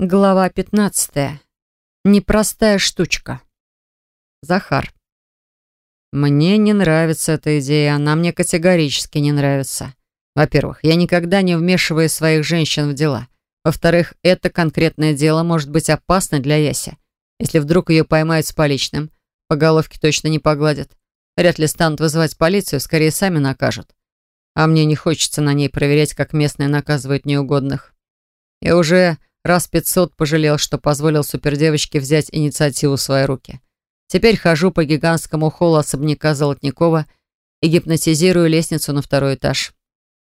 Глава 15. Непростая штучка. Захар. Мне не нравится эта идея, она мне категорически не нравится. Во-первых, я никогда не вмешиваю своих женщин в дела. Во-вторых, это конкретное дело может быть опасно для Яси. Если вдруг ее поймают с поличным, по головке точно не погладят. Вряд ли станут вызывать полицию, скорее сами накажут. А мне не хочется на ней проверять, как местные наказывают неугодных. Я уже Раз пятьсот пожалел, что позволил супердевочке взять инициативу в свои руки. Теперь хожу по гигантскому холлу особняка Золотникова и гипнотизирую лестницу на второй этаж.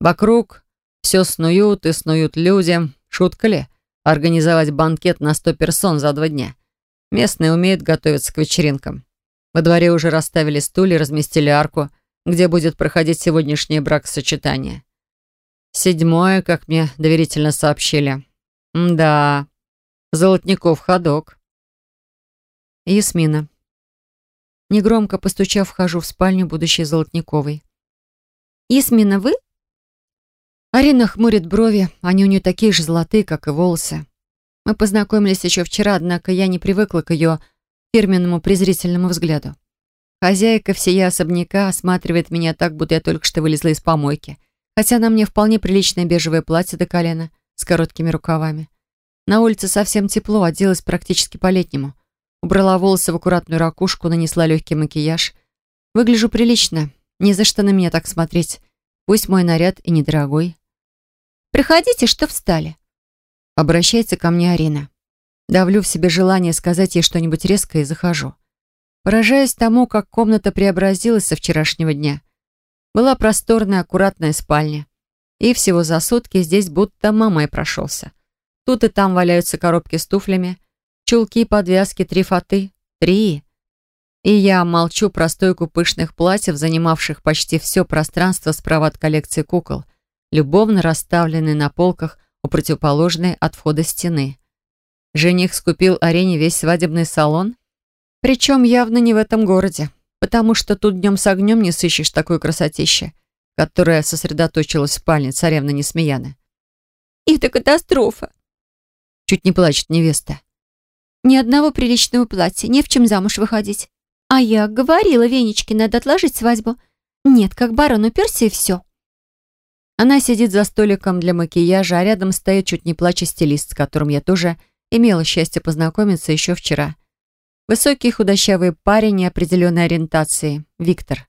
Вокруг все снуют и снуют люди. Шутка ли? Организовать банкет на сто персон за два дня. Местные умеют готовиться к вечеринкам. Во дворе уже расставили стулья, разместили арку, где будет проходить сегодняшнее бракосочетание. Седьмое, как мне доверительно сообщили. Да, Золотников ходок. Ясмина. Негромко постучав, вхожу в спальню будущей Золотниковой. «Ясмина, вы?» Арина хмурит брови, они у нее такие же золотые, как и волосы. Мы познакомились еще вчера, однако я не привыкла к ее фирменному презрительному взгляду. Хозяйка всея особняка осматривает меня так, будто я только что вылезла из помойки, хотя на мне вполне приличное бежевое платье до колена — с короткими рукавами. На улице совсем тепло, оделась практически по-летнему. Убрала волосы в аккуратную ракушку, нанесла легкий макияж. Выгляжу прилично, не за что на меня так смотреть. Пусть мой наряд и недорогой. «Приходите, что встали?» Обращается ко мне Арина. Давлю в себе желание сказать ей что-нибудь резкое и захожу. Поражаясь тому, как комната преобразилась со вчерашнего дня. Была просторная, аккуратная спальня. И всего за сутки здесь будто мамой прошелся. Тут и там валяются коробки с туфлями, чулки, подвязки, три фаты. Три. И я молчу про стойку пышных платьев, занимавших почти все пространство справа от коллекции кукол, любовно расставленные на полках у противоположной от входа стены. Жених скупил арене весь свадебный салон, причем явно не в этом городе, потому что тут днем с огнем не сыщешь такой красотища которая сосредоточилась в спальне царевны Несмеяны. «Это катастрофа!» Чуть не плачет невеста. «Ни одного приличного платья, не в чем замуж выходить. А я говорила Венечке, надо отложить свадьбу. Нет, как барон уперся и все». Она сидит за столиком для макияжа, а рядом стоит чуть не плача стилист, с которым я тоже имела счастье познакомиться еще вчера. Высокий худощавый парень неопределенной ориентации, Виктор.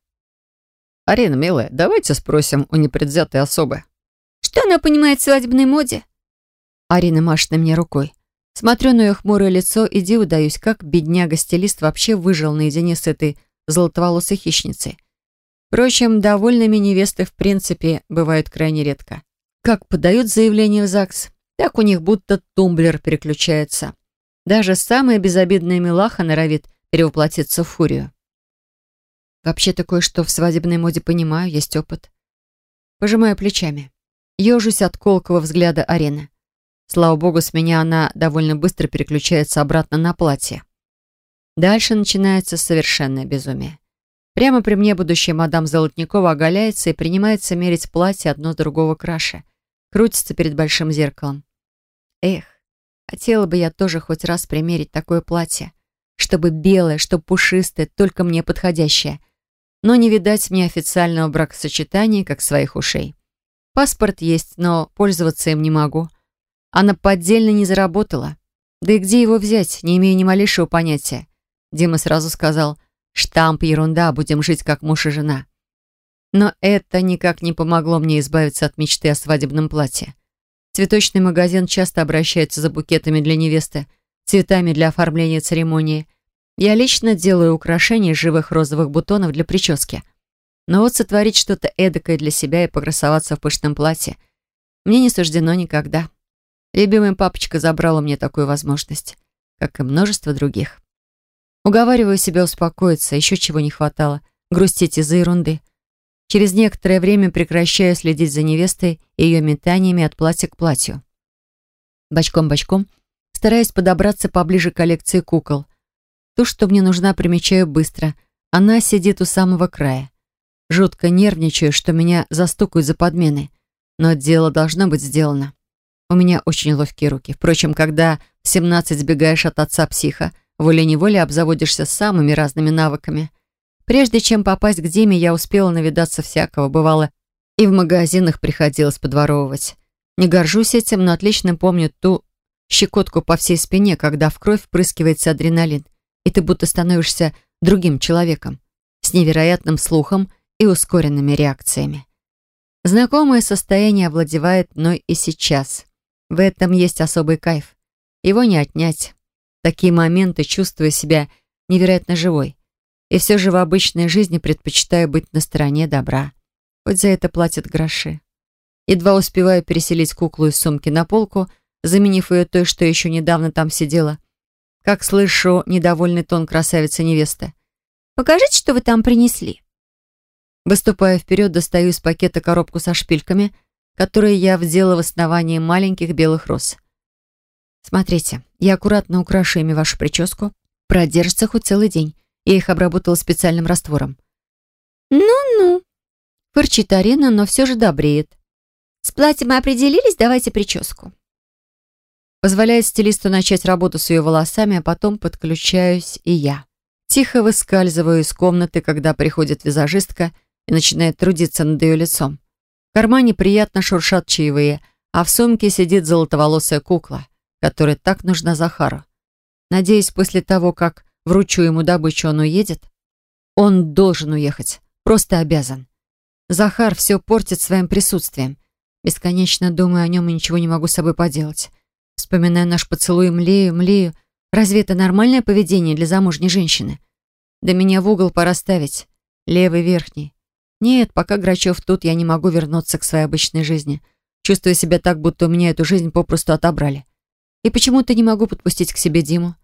«Арина, милая, давайте спросим у непредвзятой особы». «Что она понимает в свадебной моде?» Арина машет на мне рукой. Смотрю на ее хмурое лицо и диву даюсь, как бедняга-стилист вообще выжил наедине с этой золотоволосой хищницей. Впрочем, довольными невесты в принципе бывают крайне редко. Как подают заявление в ЗАГС, так у них будто тумблер переключается. Даже самая безобидная милаха норовит перевоплотиться в фурию. Вообще-то кое-что в свадебной моде понимаю, есть опыт. Пожимаю плечами. Ежусь от колкого взгляда арены. Слава богу, с меня она довольно быстро переключается обратно на платье. Дальше начинается совершенное безумие. Прямо при мне будущая мадам Золотникова оголяется и принимается мерить платье одно другого краше. Крутится перед большим зеркалом. Эх, хотела бы я тоже хоть раз примерить такое платье. Чтобы белое, чтобы пушистое, только мне подходящее но не видать мне официального бракосочетания, как своих ушей. Паспорт есть, но пользоваться им не могу. Она поддельно не заработала. Да и где его взять, не имея ни малейшего понятия. Дима сразу сказал, штамп ерунда, будем жить как муж и жена. Но это никак не помогло мне избавиться от мечты о свадебном платье. Цветочный магазин часто обращается за букетами для невесты, цветами для оформления церемонии – я лично делаю украшения из живых розовых бутонов для прически. Но вот сотворить что-то эдакое для себя и покрасоваться в пышном платье мне не суждено никогда. Любимый папочка забрал у меня такую возможность, как и множество других. Уговариваю себя успокоиться, еще чего не хватало, грустить из-за ерунды. Через некоторое время прекращаю следить за невестой и ее метаниями от платья к платью. Бочком-бочком стараюсь подобраться поближе к коллекции кукол — Ту, что мне нужна, примечаю быстро. Она сидит у самого края. Жутко нервничаю, что меня застукают за подмены. Но дело должно быть сделано. У меня очень ловкие руки. Впрочем, когда в 17 сбегаешь от отца-психа, волей-неволей обзаводишься самыми разными навыками. Прежде чем попасть к Диме, я успела навидаться всякого. Бывало, и в магазинах приходилось подворовывать. Не горжусь этим, но отлично помню ту щекотку по всей спине, когда в кровь впрыскивается адреналин, и ты будто становишься другим человеком, с невероятным слухом и ускоренными реакциями. Знакомое состояние овладевает мной и сейчас. В этом есть особый кайф. Его не отнять. такие моменты чувствую себя невероятно живой. И все же в обычной жизни предпочитаю быть на стороне добра хоть за это платят гроши. Едва успеваю переселить куклу из сумки на полку, заменив ее той, что еще недавно там сидела. Как слышу недовольный тон красавицы-невесты. «Покажите, что вы там принесли». Выступая вперед, достаю из пакета коробку со шпильками, которые я вдела в основании маленьких белых роз. Смотрите, я аккуратно украшу ими вашу прическу. Продержится хоть целый день. Я их обработала специальным раствором. «Ну-ну», Фырчит Арина, но все же добреет. С платьем мы определились, давайте прическу. Позволяет стилисту начать работу с ее волосами, а потом подключаюсь и я. Тихо выскальзываю из комнаты, когда приходит визажистка и начинает трудиться над ее лицом. В кармане приятно шуршат чаевые, а в сумке сидит золотоволосая кукла, которая так нужна Захару. Надеюсь, после того, как вручу ему добычу, он уедет. Он должен уехать, просто обязан. Захар все портит своим присутствием. Бесконечно думаю о нем и ничего не могу с собой поделать. Вспоминаю наш поцелуй, млею, млею. Разве это нормальное поведение для замужней женщины? Да меня в угол пора ставить. Левый верхний. Нет, пока Грачев тут, я не могу вернуться к своей обычной жизни. Чувствую себя так, будто у меня эту жизнь попросту отобрали. И почему-то не могу подпустить к себе Диму.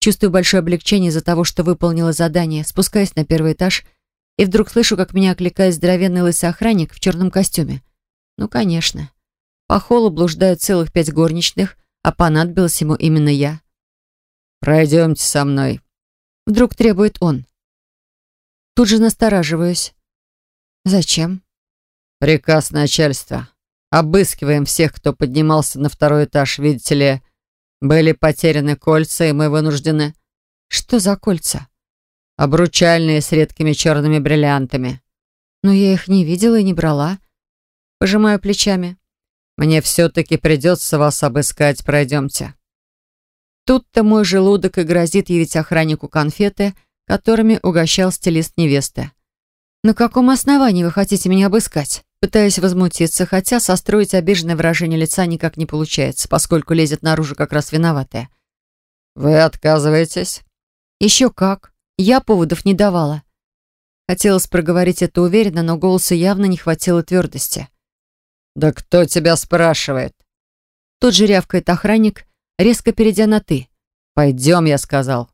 Чувствую большое облегчение из-за того, что выполнила задание, спускаясь на первый этаж — и вдруг слышу, как меня окликает здоровенный лысый охранник в черном костюме. Ну, конечно. По холлу блуждают целых пять горничных, а понадобилась ему именно я. «Пройдемте со мной», — вдруг требует он. Тут же настораживаюсь. «Зачем?» «Приказ начальства. Обыскиваем всех, кто поднимался на второй этаж. Видите ли, были потеряны кольца, и мы вынуждены...» «Что за кольца?» Обручальные с редкими черными бриллиантами. Но я их не видела и не брала. Пожимаю плечами. Мне все-таки придется вас обыскать, пройдемте. Тут-то мой желудок и грозит явить охраннику конфеты, которыми угощал стилист невесты. «На каком основании вы хотите меня обыскать?» Пытаюсь возмутиться, хотя состроить обиженное выражение лица никак не получается, поскольку лезет наружу как раз виноватая. «Вы отказываетесь?» «Еще как. Я поводов не давала. Хотелось проговорить это уверенно, но голоса явно не хватило твердости. «Да кто тебя спрашивает?» Тут же рявкает охранник, резко перейдя на «ты». «Пойдем», я сказал.